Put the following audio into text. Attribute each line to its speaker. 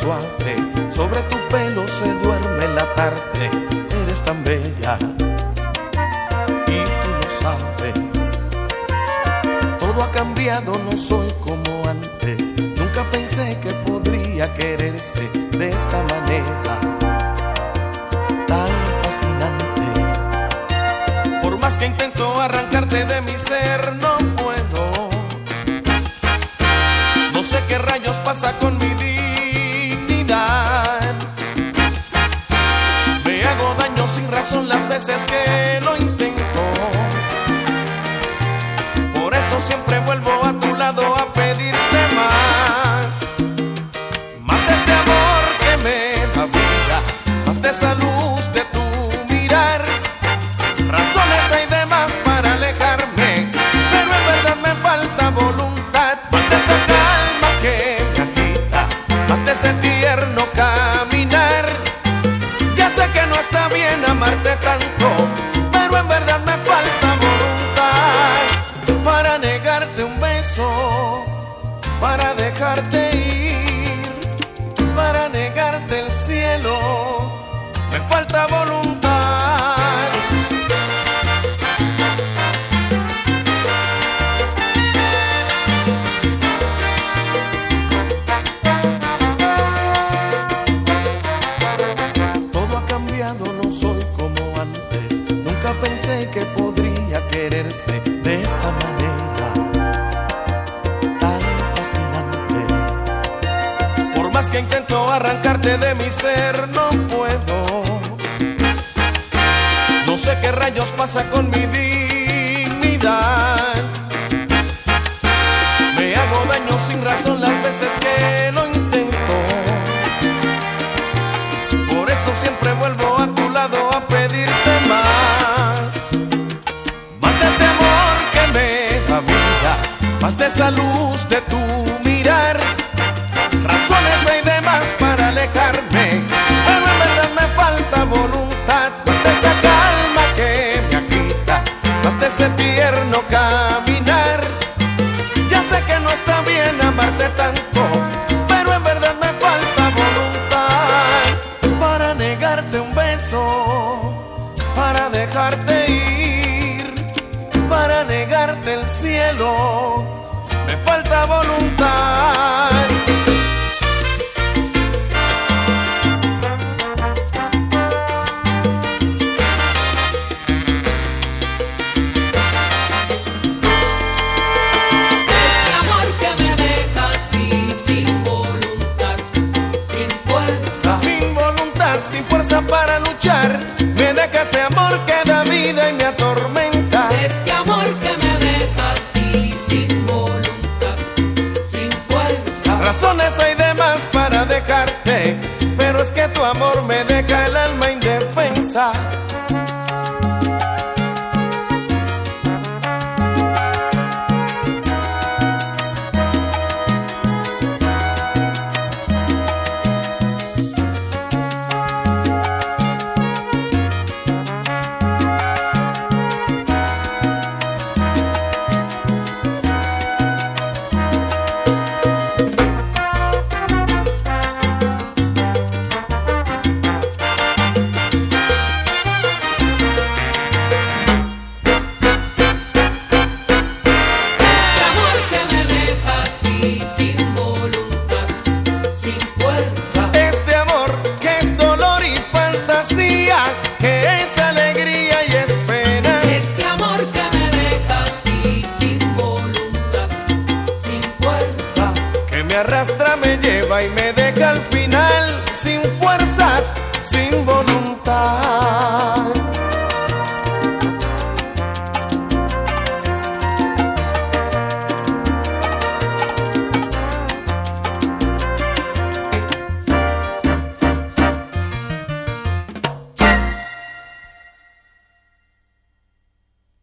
Speaker 1: suave, sobre tu pelo se duerme la tarde, eres tan bella y tú lo sabes. Todo ha cambiado, no soy como antes, nunca pensé que podría quererse de esta manera tan fascinante. Por más que intento arrancarte de mi ser, no puedo. No sé qué rayos pasa con mi día. Razón las veces que lo intento. Por eso siempre vuelvo a tu lado a pedirte más. Más de este amor que me da vida, más de esa luz de tu mirar. Razones hay de más para alejarme, pero en verdad me falta voluntad. Más de esta calma que me agita, más de ese tierno caminar. Tanto, pero en verdad me falta voluntad para negarte un beso, para dejarte podría quererse de esta manera tan fascinante. Por más que intento arrancarte de mi ser, no puedo. No sé qué rayos pasa con mi dignidad. Me hago daño sin razón las esa luz de tu mirar. Razones hay de más para alejarme, pero en verdad me falta voluntad. De esta calma que me agita, más de ese tierno caminar. Ya sé que no está bien amarte tanto, pero en verdad me falta voluntad para negarte un beso, para dejarte ir, para negarte el cielo. Falta voluntad.
Speaker 2: Este amor que me deja así, sin voluntad, sin fuerza.
Speaker 1: Sin voluntad, sin fuerza para luchar, me deja ese amor que da vida y me atormenta. Razones hay de más para dejarte, pero es que tu amor me deja el alma indefensa. arrastra, me lleva y me deja al final sin fuerzas, sin voluntad.